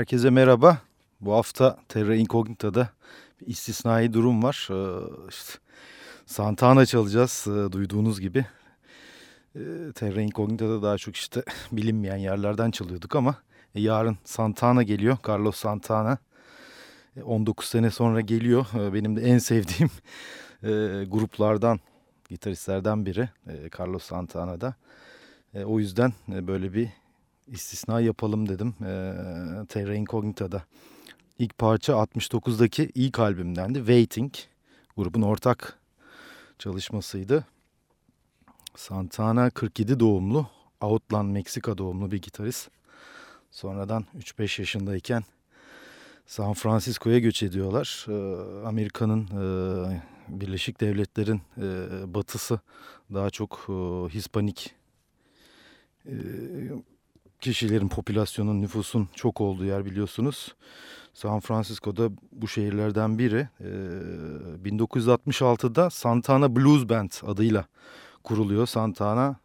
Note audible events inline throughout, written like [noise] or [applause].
Herkese merhaba. Bu hafta Terra Incognita'da bir istisnai durum var. Ee, işte Santana çalacağız e, duyduğunuz gibi. Ee, Terra Incognita'da daha çok işte [laughs] bilinmeyen yerlerden çalıyorduk ama e, yarın Santana geliyor. Carlos Santana. 19 e, sene sonra geliyor. Benim de en sevdiğim [laughs] gruplardan, gitaristlerden biri Carlos Santana'da. O yüzden böyle bir istisna yapalım dedim e, Terra Incognita'da. İlk parça 69'daki ilk albümdendi. Waiting grubun ortak çalışmasıydı. Santana 47 doğumlu, Outland Meksika doğumlu bir gitarist. Sonradan 3-5 yaşındayken San Francisco'ya göç ediyorlar. Ee, Amerika'nın e, Birleşik Devletler'in e, batısı daha çok e, Hispanik kişilerin, popülasyonun, nüfusun çok olduğu yer biliyorsunuz. San Francisco'da bu şehirlerden biri. Ee, 1966'da Santana Blues Band adıyla kuruluyor Santana.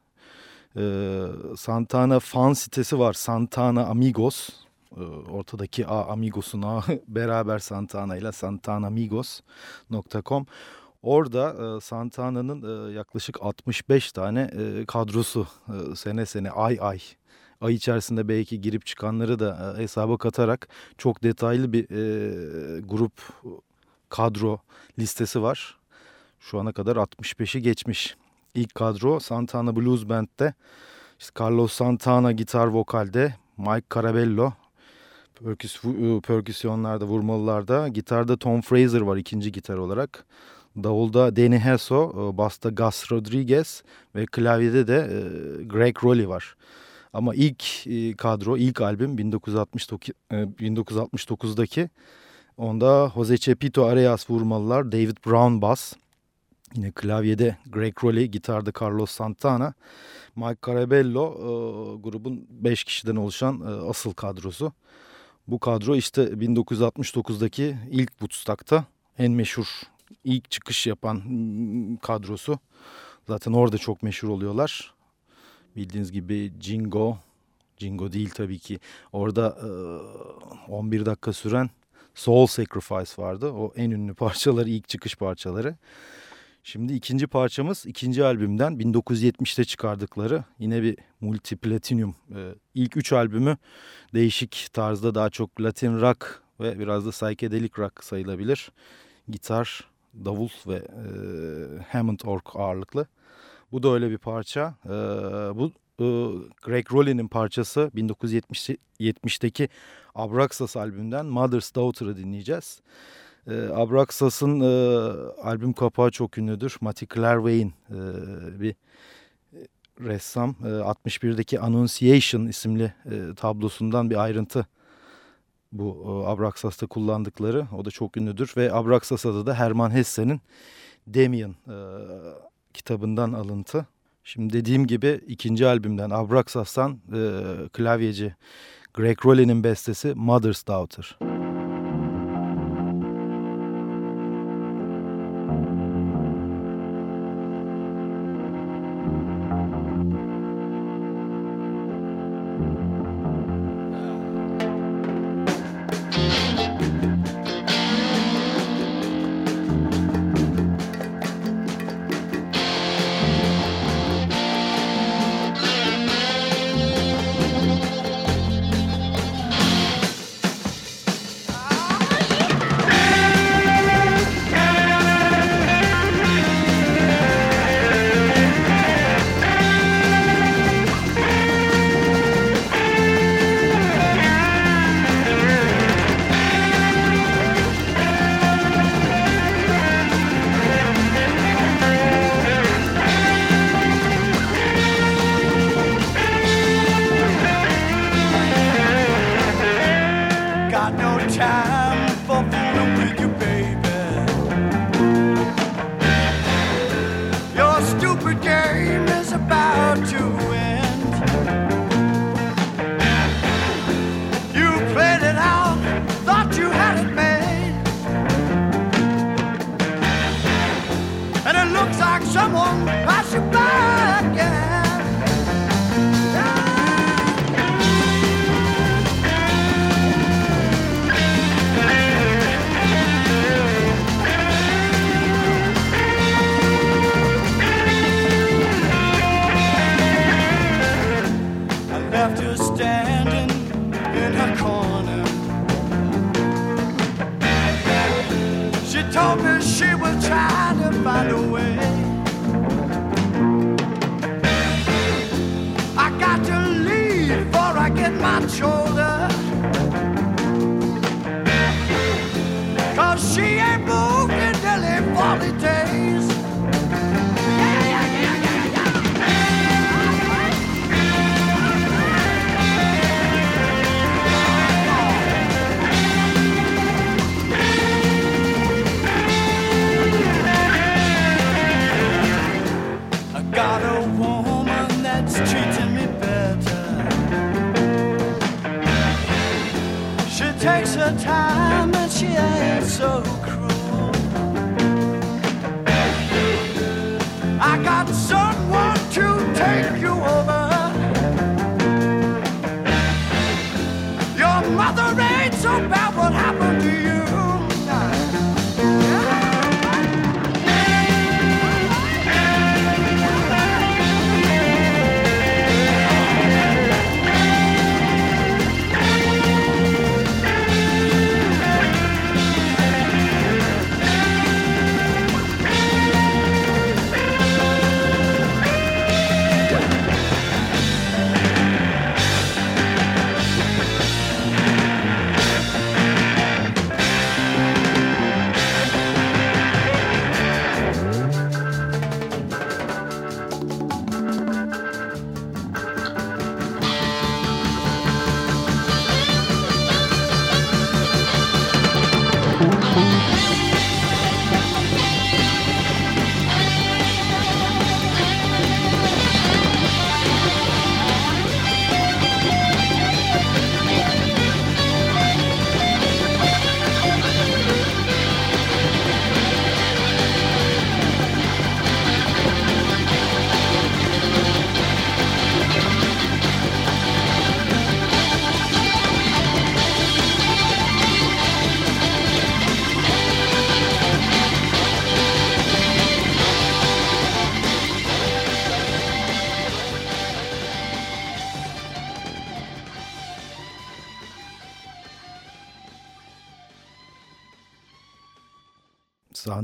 Ee, Santana fan sitesi var. Santana Amigos. Ee, ortadaki A Amigos'un A [laughs] beraber Santana ile santanamigos.com. Orada e, Santana'nın e, yaklaşık 65 tane e, kadrosu e, sene sene ay ay ay içerisinde belki girip çıkanları da e, hesaba katarak çok detaylı bir e, grup kadro listesi var. Şu ana kadar 65'i geçmiş. İlk kadro Santana Blues Band'de işte Carlos Santana gitar vokalde, Mike Carabello perküs, perküsyonlarda, vurmalılarda, gitarda Tom Fraser var ikinci gitar olarak. Davulda Danny Hesso, basta Gus Rodriguez ve klavyede de e, Greg Rowley var. Ama ilk e, kadro, ilk albüm 1969, 1969'daki onda Jose Chepito Arias vurmalılar, David Brown bass, yine klavyede Greg Rowley, gitarda Carlos Santana, Mike Carabello e, grubun 5 kişiden oluşan e, asıl kadrosu. Bu kadro işte 1969'daki ilk Woodstock'ta en meşhur ilk çıkış yapan kadrosu. Zaten orada çok meşhur oluyorlar. Bildiğiniz gibi Jingo, Jingo değil tabii ki. Orada e, 11 dakika süren Soul Sacrifice vardı. O en ünlü [laughs] parçaları, ilk çıkış parçaları. Şimdi ikinci parçamız ikinci albümden 1970'te çıkardıkları yine bir multi platinum. Ee, ilk üç albümü değişik tarzda daha çok Latin rock ve biraz da psychedelic rock sayılabilir. Gitar, davul ve e, Hammond org ağırlıklı. Bu da öyle bir parça. E, bu e, Greg Rowley'nin parçası 1970'teki Abraxas albümünden Mother's Daughter'ı dinleyeceğiz. E, Abraxas'ın e, albüm kapağı çok ünlüdür. Matty Clarvain e, bir ressam. E, 61'deki Annunciation isimli tablosundan bir ayrıntı bu Abraxas'ta kullandıkları. O da çok ünlüdür ve Abraxas'da da Herman Hesse'nin Damien e, kitabından alıntı. Şimdi dediğim gibi ikinci albümden Abraxas'tan e, klavyeci Greg Rowley'nin bestesi Mother's Daughter. So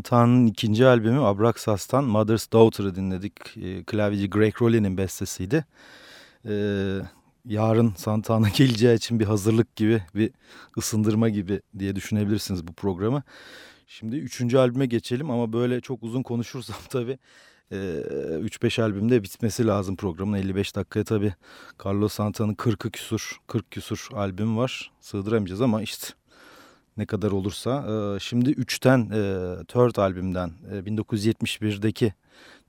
Santana'nın ikinci albümü Abraxas'tan Mother's Daughter'ı dinledik. E, klavyeci Greg Rowley'nin bestesiydi. E, yarın Santana [laughs] geleceği için bir hazırlık gibi, bir ısındırma gibi diye düşünebilirsiniz bu programı. Şimdi üçüncü albüme geçelim ama böyle çok uzun konuşursam [laughs] tabii 3-5 albümde bitmesi lazım programın. 55 dakikaya tabii Carlos Santana'nın 40'ı küsur, 40 küsur albüm var. Sığdıramayacağız ama işte ne kadar olursa. Şimdi 3'ten Third albümden 1971'deki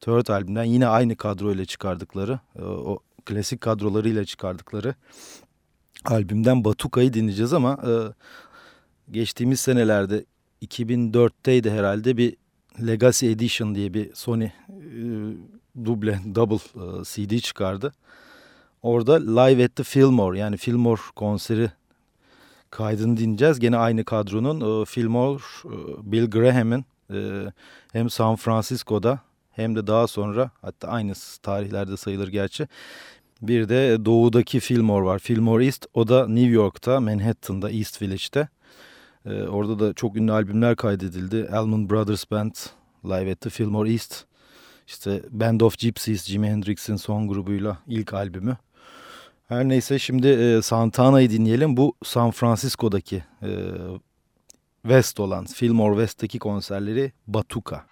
Third albümden yine aynı kadroyla çıkardıkları o klasik kadrolarıyla çıkardıkları albümden Batuka'yı dinleyeceğiz ama geçtiğimiz senelerde 2004'teydi herhalde bir Legacy Edition diye bir Sony duble double CD çıkardı. Orada Live at the Fillmore yani Fillmore konseri kaydını dinleyeceğiz. Gene aynı kadronun Fillmore, Bill Graham'ın hem San Francisco'da hem de daha sonra hatta aynı tarihlerde sayılır gerçi. Bir de doğudaki Fillmore var. Fillmore East o da New York'ta Manhattan'da East Village'te. orada da çok ünlü albümler kaydedildi. Allman Brothers Band, Live the Fillmore East. İşte Band of Gypsies, Jimi Hendrix'in son grubuyla ilk albümü. Her neyse şimdi e, Santana'yı dinleyelim. Bu San Francisco'daki e, West olan, Fillmore West'teki konserleri Batuka.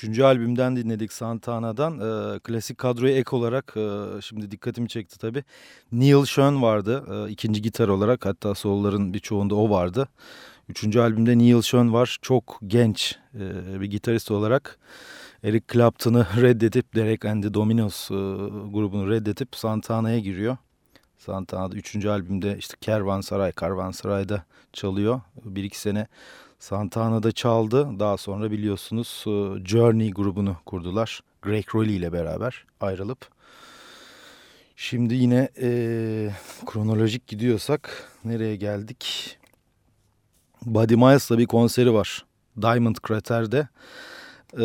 Üçüncü albümden dinledik Santana'dan. E, klasik kadroya ek olarak e, şimdi dikkatimi çekti tabii. Neil Schon vardı e, ikinci gitar olarak hatta solların birçoğunda o vardı. Üçüncü albümde Neil Schon var. Çok genç e, bir gitarist olarak Eric Clapton'ı [laughs] reddedip Derek and the Dominos e, grubunu reddedip Santana'ya giriyor. Santana'da üçüncü albümde işte Kervansaray, Karvansaray'da çalıyor. Bir iki sene Santana'da çaldı. Daha sonra biliyorsunuz e, Journey grubunu kurdular. Greg Rowley ile beraber ayrılıp. Şimdi yine e, kronolojik gidiyorsak nereye geldik? Buddy Miles'la bir konseri var. Diamond Crater'de. Ee,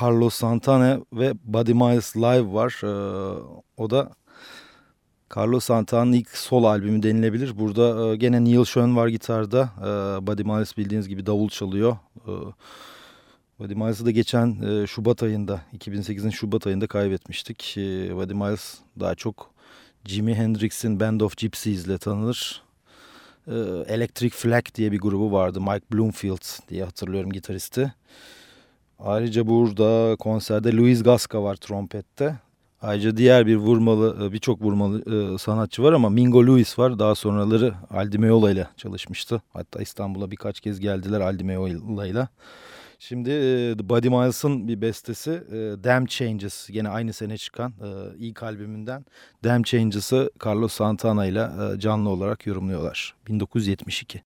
Carlos Santana ve Buddy Miles Live var. Ee, o da Carlos Santana'nın ilk sol albümü denilebilir. Burada e, gene Neil Schon var gitarda. E, Buddy Miles bildiğiniz gibi davul çalıyor. E, Buddy Miles'ı da geçen e, Şubat ayında, 2008'in Şubat ayında kaybetmiştik. E, Buddy Miles daha çok Jimi Hendrix'in Band of Gypsies ile tanınır. E, Electric Flag diye bir grubu vardı. Mike Bloomfield diye hatırlıyorum gitaristi. Ayrıca burada konserde Luis Gasca var trompette. Ayrıca diğer bir vurmalı, e, birçok vurmalı e, sanatçı var ama Mingo Lewis var. Daha sonraları Aldi Meola ile çalışmıştı. Hatta İstanbul'a birkaç kez geldiler Aldi Meola ile. Şimdi e, Buddy Miles'ın bir bestesi e, Damn Changes. Yine aynı sene çıkan ilk albümünden Damn Changes'ı Carlos Santana ile canlı olarak yorumluyorlar. 1972.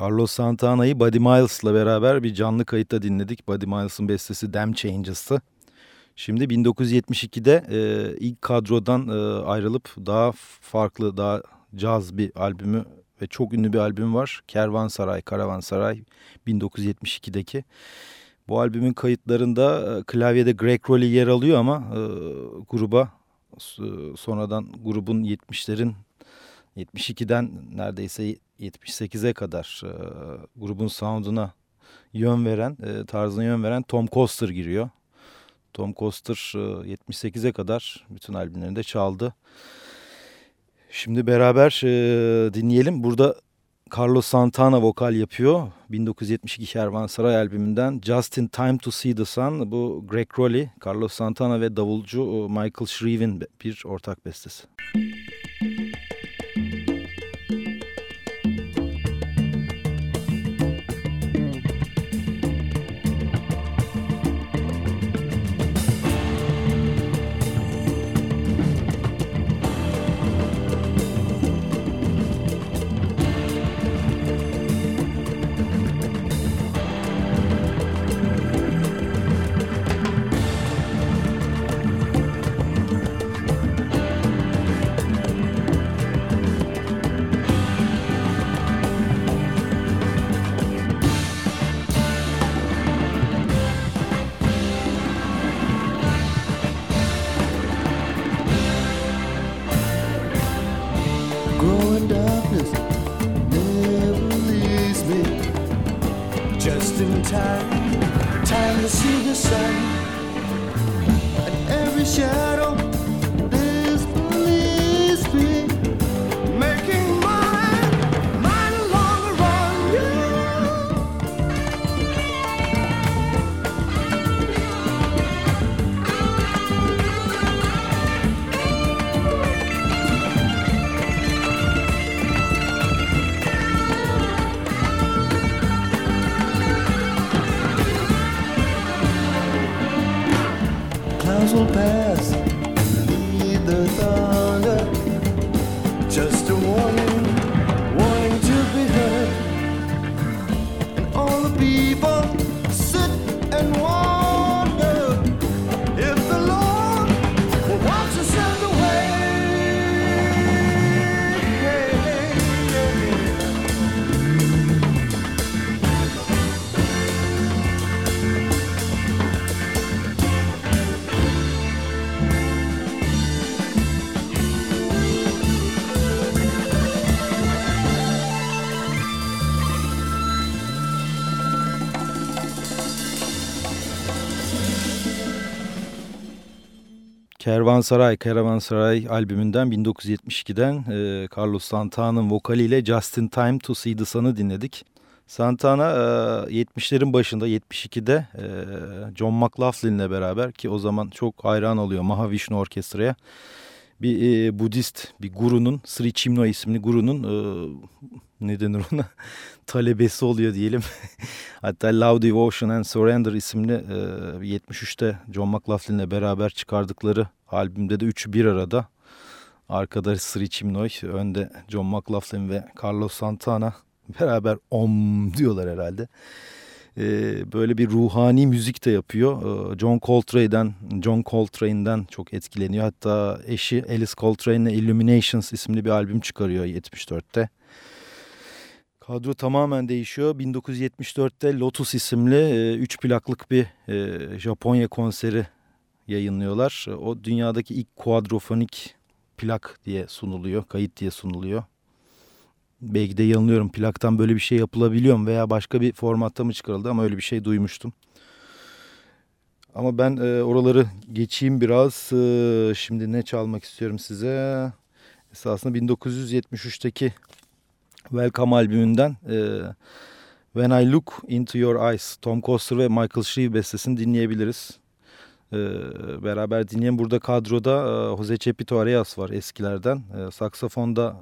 Carlos Santana'yı Buddy Miles'la beraber bir canlı kayıtta dinledik. Buddy Miles'ın bestesi Damn Changes'tı. Şimdi 1972'de e, ilk kadrodan e, ayrılıp daha farklı, daha caz bir albümü ve çok ünlü bir albüm var. Kervansaray, Karavansaray 1972'deki. Bu albümün kayıtlarında e, klavyede Greg Rowley yer alıyor ama e, gruba e, sonradan grubun 70'lerin 72'den neredeyse 78'e kadar e, grubun sound'una yön veren, e, tarzına yön veren Tom Coster giriyor. Tom Coster e, 78'e kadar bütün albümlerinde çaldı. Şimdi beraber e, dinleyelim. Burada Carlos Santana vokal yapıyor. 1972 Kervansaray albümünden Just in Time to See the Sun. Bu Greg Rowley, Carlos Santana ve davulcu e, Michael Shriev'in bir ortak bestesi. Kervansaray, Kervansaray albümünden 1972'den e, Carlos Santana'nın vokaliyle Just in Time to See the Sun'ı dinledik. Santana e, 70'lerin başında 72'de e, John McLaughlin'le beraber ki o zaman çok hayran oluyor Mahavishnu Orkestra'ya. Bir e, Budist bir gurunun Sri Chimno isimli gurunun e, ne denir ona [laughs] talebesi oluyor diyelim. [laughs] Hatta Love Devotion and Surrender isimli e, 73'te John McLaughlin'le beraber çıkardıkları albümde de üçü bir arada. Arkada Sri Chimnoy, önde John McLaughlin ve Carlos Santana [laughs] beraber om diyorlar herhalde. E, böyle bir ruhani müzik de yapıyor. E, John Coltrane'den John Coltrane'den çok etkileniyor. Hatta eşi Alice Coltrane'le Illuminations isimli bir albüm çıkarıyor 74'te. Kadro tamamen değişiyor. 1974'te Lotus isimli 3 plaklık bir e, Japonya konseri yayınlıyorlar. O dünyadaki ilk kuadrofonik plak diye sunuluyor, kayıt diye sunuluyor. Belki de yanılıyorum plaktan böyle bir şey yapılabiliyor mu veya başka bir formatta mı çıkarıldı ama öyle bir şey duymuştum. Ama ben e, oraları geçeyim biraz. E, şimdi ne çalmak istiyorum size? Esasında 1973'teki Welcome albümünden e, When I Look Into Your Eyes Tom Coster ve Michael Shrieve bestesini dinleyebiliriz. E, beraber dinleyen burada kadroda e, Jose Chepito Arias var eskilerden. E, saksafonda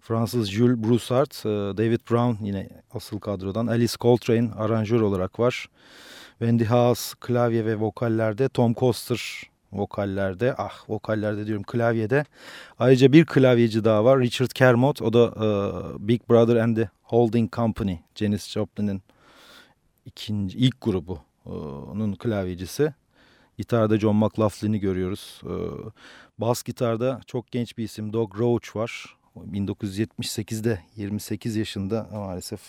Fransız Jules Broussard, e, David Brown yine asıl kadrodan. Alice Coltrane aranjör olarak var. Wendy Haas klavye ve vokallerde. Tom Coster vokallerde. Ah vokallerde diyorum klavyede. Ayrıca bir klavyeci daha var. Richard Kermot. O da e, Big Brother and the Holding Company, Janis Joplin'in ikinci ilk grubu e, onun klavyecisi. Gitarda John McLaughlin'i görüyoruz. E, bas gitarda çok genç bir isim Doug Roach var. 1978'de 28 yaşında maalesef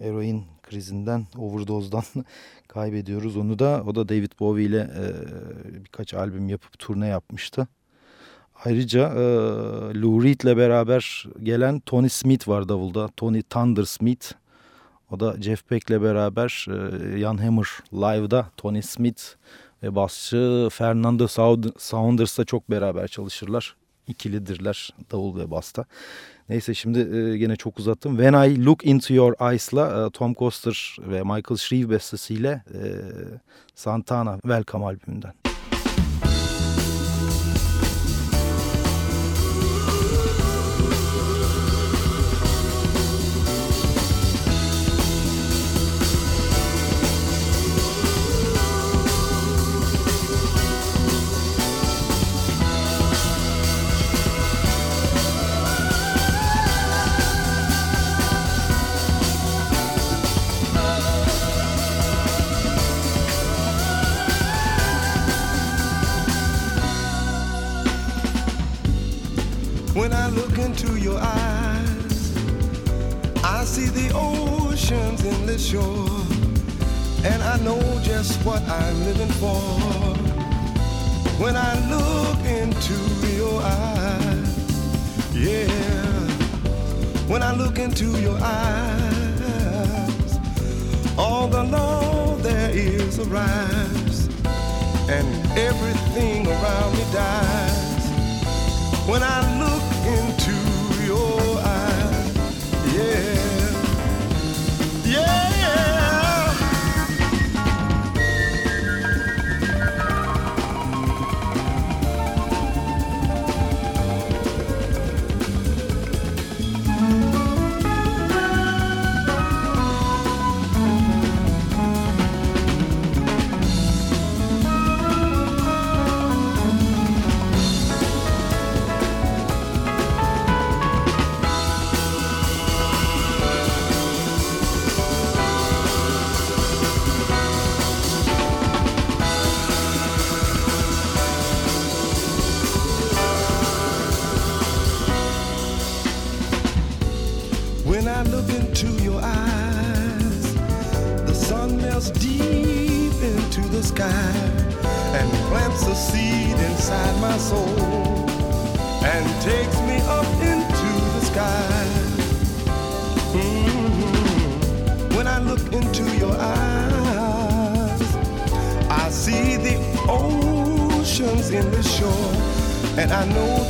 eroin krizinden, overdose'dan [laughs] kaybediyoruz onu da. O da David Bowie ile e, birkaç albüm yapıp turne yapmıştı. Ayrıca e, Lou Reed'le beraber gelen Tony Smith var davulda. Tony Thunder Smith. O da Jeff Beck'le beraber e, Jan Hammer live'da Tony Smith ve basçı Fernando Saunders'la çok beraber çalışırlar. İkilidirler davul ve basta. Neyse şimdi e, gene çok uzattım. When I Look Into Your Eyes'la e, Tom Coster ve Michael Shreve bestesiyle e, Santana Welcome albümünden.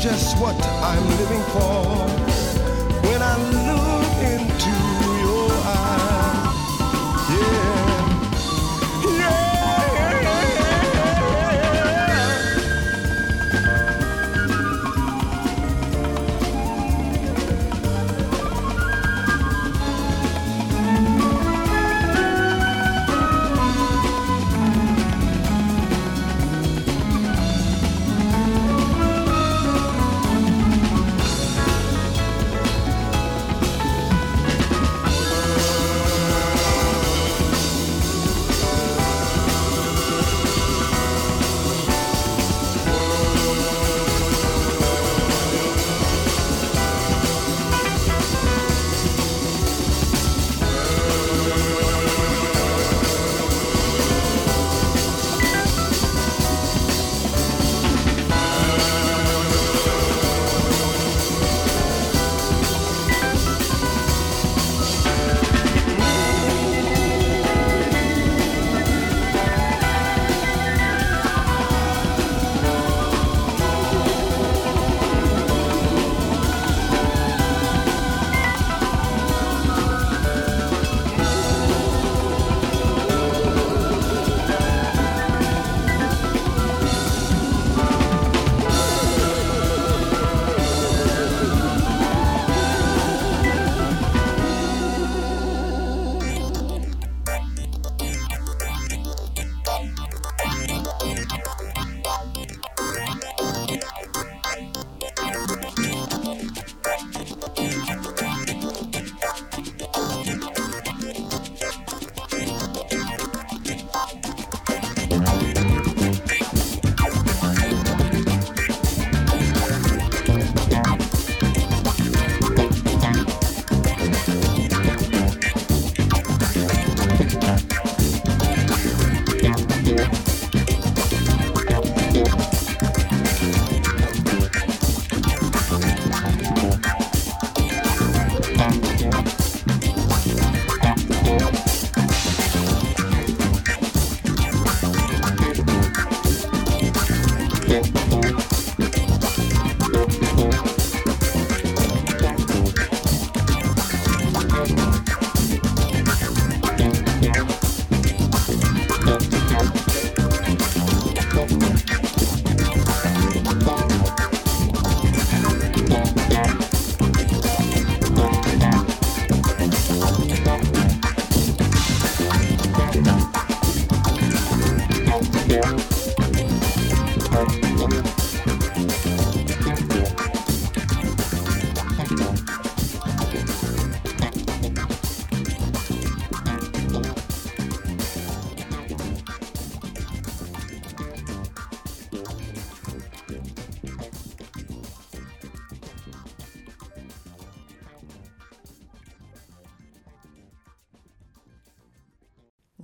Just what I'm living for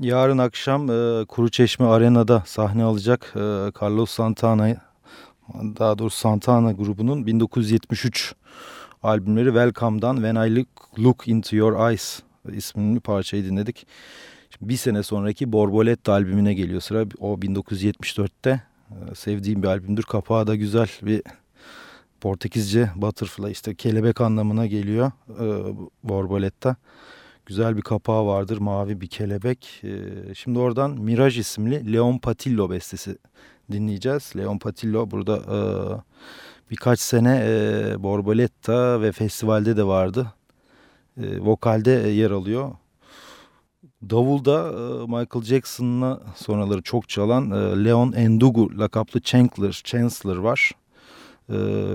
Yarın akşam e, Kuruçeşme Arena'da sahne alacak e, Carlos Santana, daha doğrusu Santana grubunun 1973 albümleri Welcome'dan When I Look, Look Into Your Eyes ismini parçayı dinledik. Şimdi bir sene sonraki Borboletta albümüne geliyor sıra. O 1974'te e, sevdiğim bir albümdür. Kapağı da güzel bir Portekizce butterfly işte kelebek anlamına geliyor e, Borboletta. Güzel bir kapağı vardır mavi bir kelebek. E, şimdi oradan Miraj isimli Leon Patillo bestesi dinleyeceğiz. Leon Patillo burada e, birkaç sene e, Borboletta ve festivalde de vardı. E, vokalde yer alıyor. Davulda e, Michael Jackson'la sonraları çok çalan e, Leon Endugu lakaplı Chancellor, Chancellor var. E,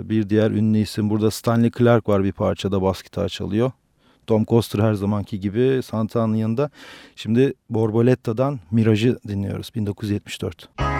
bir diğer ünlü isim burada Stanley Clark var bir parçada bas gitar çalıyor. Tom Coster her zamanki gibi Santana'nın yanında. Şimdi Borboletta'dan Miraj'ı dinliyoruz 1974. I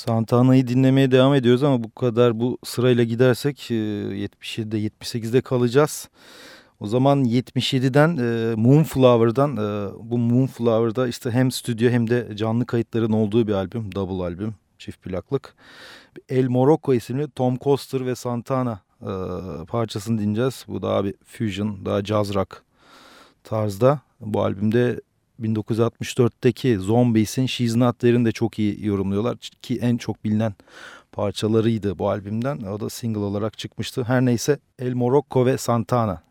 Santana'yı dinlemeye devam ediyoruz ama bu kadar bu sırayla gidersek 77'de 78'de kalacağız. O zaman 77'den e, Moonflower'dan e, bu Moonflower'da işte hem stüdyo hem de canlı kayıtların olduğu bir albüm. Double albüm. Çift plaklık. El Morocco isimli Tom Coster ve Santana e, parçasını dinleyeceğiz. Bu daha bir fusion, daha jazz rock tarzda. Bu albümde 1964'teki Zombies'in She's Not There'ini de çok iyi yorumluyorlar. Ki en çok bilinen parçalarıydı bu albümden. O da single olarak çıkmıştı. Her neyse El Morocco ve Santana.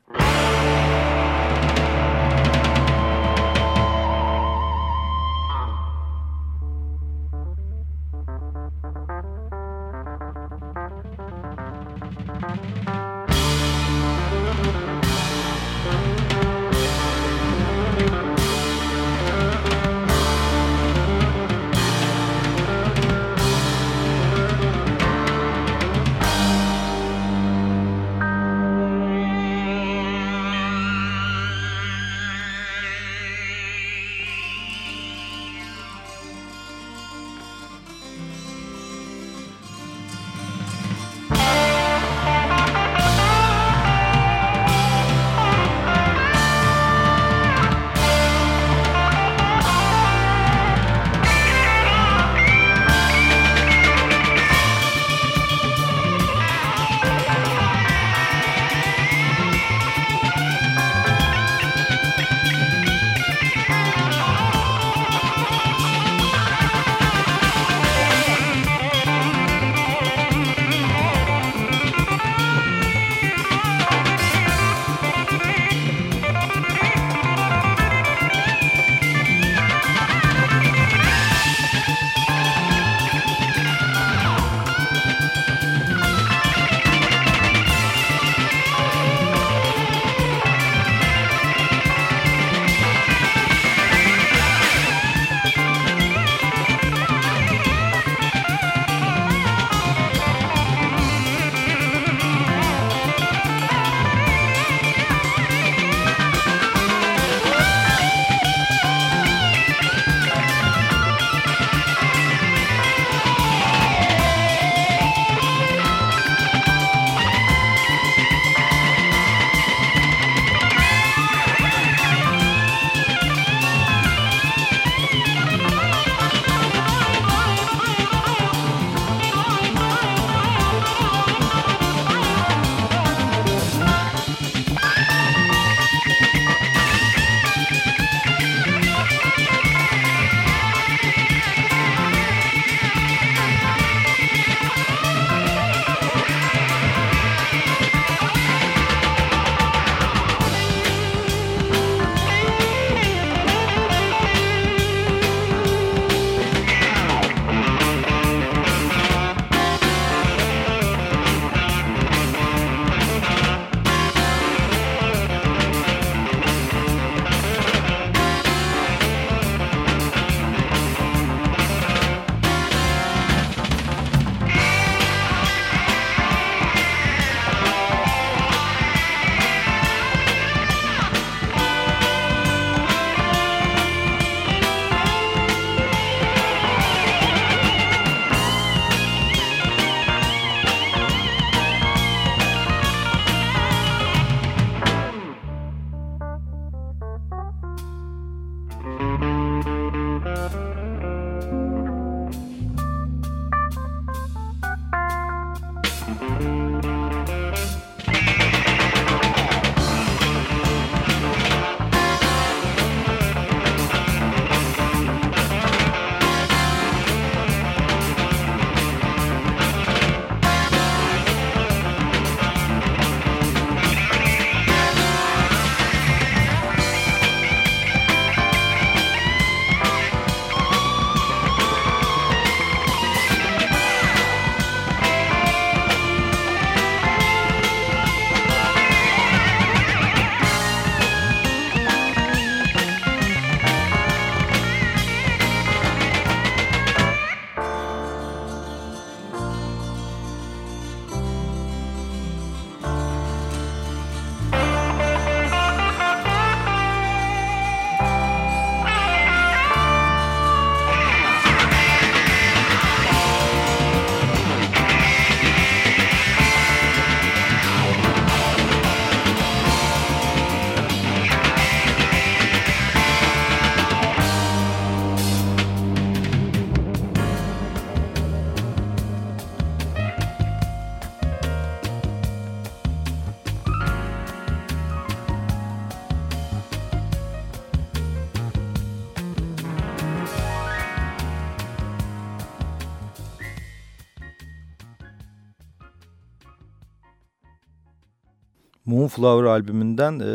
Moonflower albümünden e,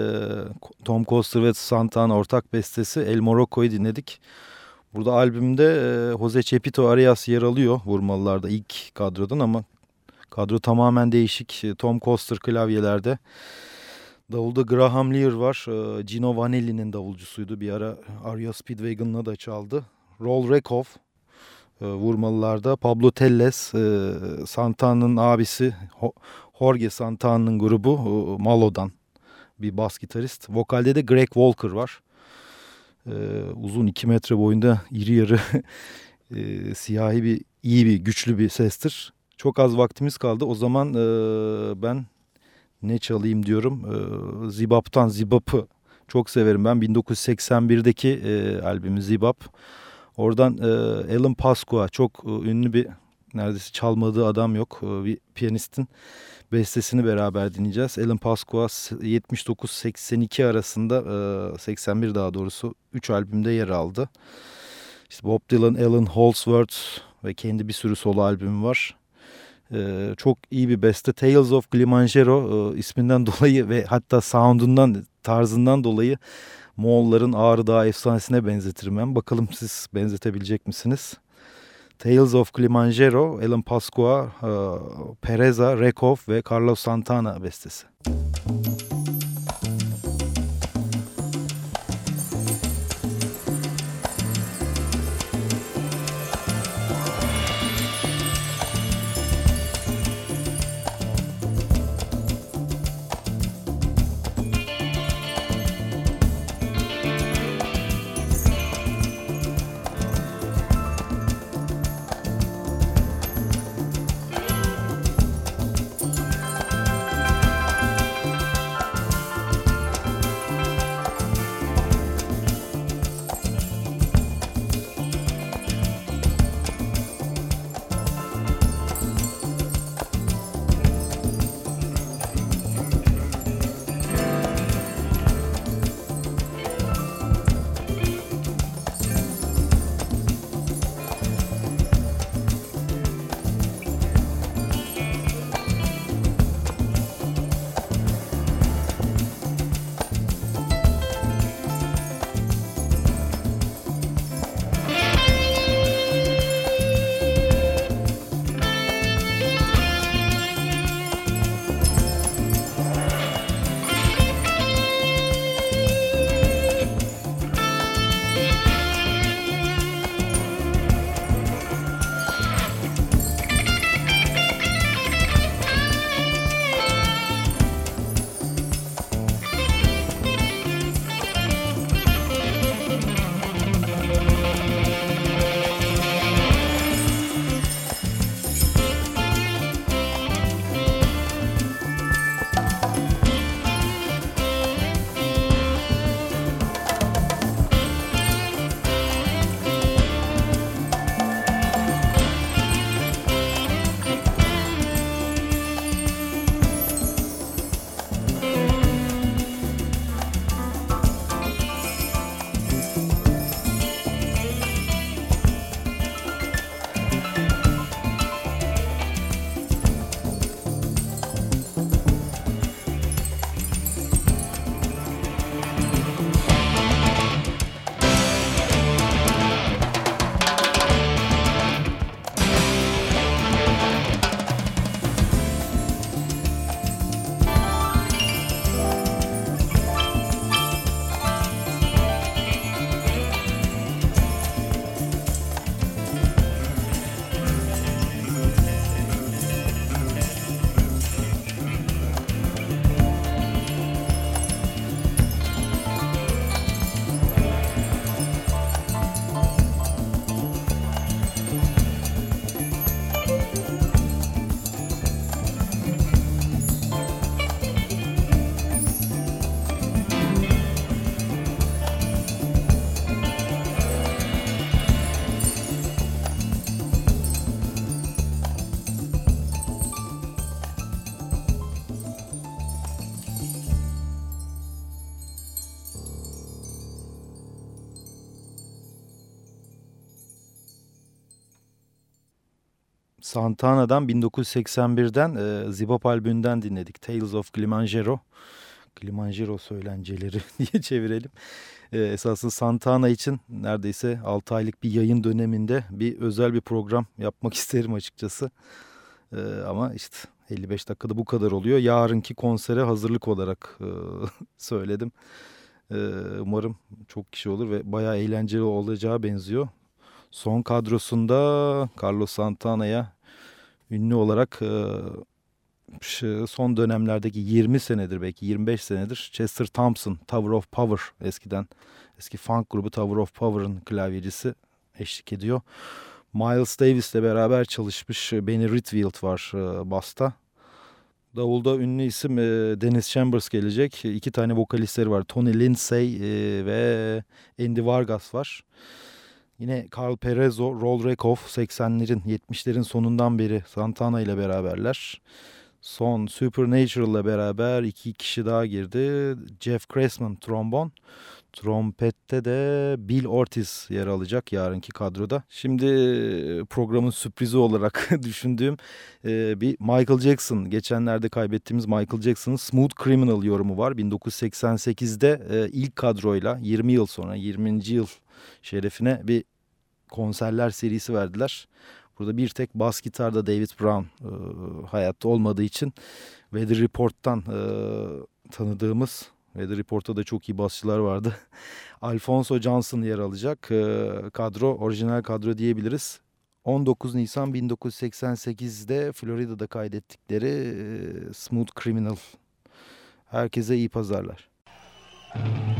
Tom Coster ve Santana ortak bestesi El Morocco'yu dinledik. Burada albümde e, Jose Chepito Arias yer alıyor vurmalılarda ilk kadrodan ama kadro tamamen değişik. Tom Coster klavyelerde. Davulda Graham Lear var. E, Gino Vanelli'nin davulcusuydu. Bir ara Aria Speedwagon'la da çaldı. Roll Rekov e, vurmalılarda. Pablo Telles, e, Santana'nın abisi Jorge Santana'nın grubu e, Malo'dan bir bas gitarist. Vokalde de Greg Walker var. E, uzun iki metre boyunda iri yarı [laughs] e, siyahi bir iyi bir güçlü bir sestir. Çok az vaktimiz kaldı. O zaman e, ben ne çalayım diyorum. E, Zibap'tan Zibap'ı çok severim ben. 1981'deki e, albümü Zibap. Oradan e, Alan Pasqua çok e, ünlü bir neredeyse çalmadığı adam yok. E, bir piyanistin bestesini beraber dinleyeceğiz. Alan Pasqua 79-82 arasında e, 81 daha doğrusu 3 albümde yer aldı. İşte Bob Dylan, Alan Holdsworth ve kendi bir sürü solo albümü var. Ee, çok iyi bir beste. Tales of Kilimanjaro e, isminden [laughs] dolayı ve hatta soundundan, tarzından dolayı Moğolların Ağrı Dağı efsanesine benzetirim ben. Bakalım siz benzetebilecek misiniz? Tales of Kilimanjaro, Alan Pasqua, e, Pereza, Rekov ve Carlos Santana bestesi. Müzik Santana'dan 1981'den e, Zibop albümünden dinledik. Tales of Kilimanjaro. Kilimanjaro söylenceleri [laughs] diye çevirelim. E, esasında Santana için neredeyse 6 aylık bir yayın döneminde bir özel bir program yapmak [laughs] isterim açıkçası. E, ama işte 55 dakikada bu kadar oluyor. Yarınki konsere hazırlık olarak e, [laughs] söyledim. E, umarım çok kişi olur ve bayağı eğlenceli olacağı benziyor. Son kadrosunda Carlos Santana'ya ünlü olarak e, son dönemlerdeki 20 senedir belki 25 senedir Chester Thompson Tower of Power eskiden eski funk grubu Tower of Power'ın klavyecisi eşlik ediyor. Miles Davis'le beraber çalışmış Benny Ritfield var e, basta. Davulda ünlü isim e, Dennis Chambers gelecek. İki tane vokalistleri var. Tony Lindsay e, ve Andy Vargas var. Yine Carl Perezzo, Roll Rekoff 80'lerin 70'lerin sonundan beri Santana ile beraberler. Son Supernatural ile beraber iki kişi daha girdi. Jeff Cressman trombon. Trompette de Bill Ortiz yer alacak yarınki kadroda. Şimdi programın sürprizi olarak [laughs] düşündüğüm bir Michael Jackson. Geçenlerde kaybettiğimiz Michael Jackson'ın Smooth Criminal yorumu var. 1988'de ilk kadroyla 20 yıl sonra 20. yıl şerefine bir konserler serisi verdiler. Burada bir tek bas gitarda David Brown e, hayatta olmadığı için Weather Report'tan e, tanıdığımız Weather Report'ta da çok iyi basçılar vardı. [laughs] Alfonso Johnson yer alacak. E, kadro, orijinal kadro diyebiliriz. 19 Nisan 1988'de Florida'da kaydettikleri e, Smooth Criminal. Herkese iyi pazarlar. Müzik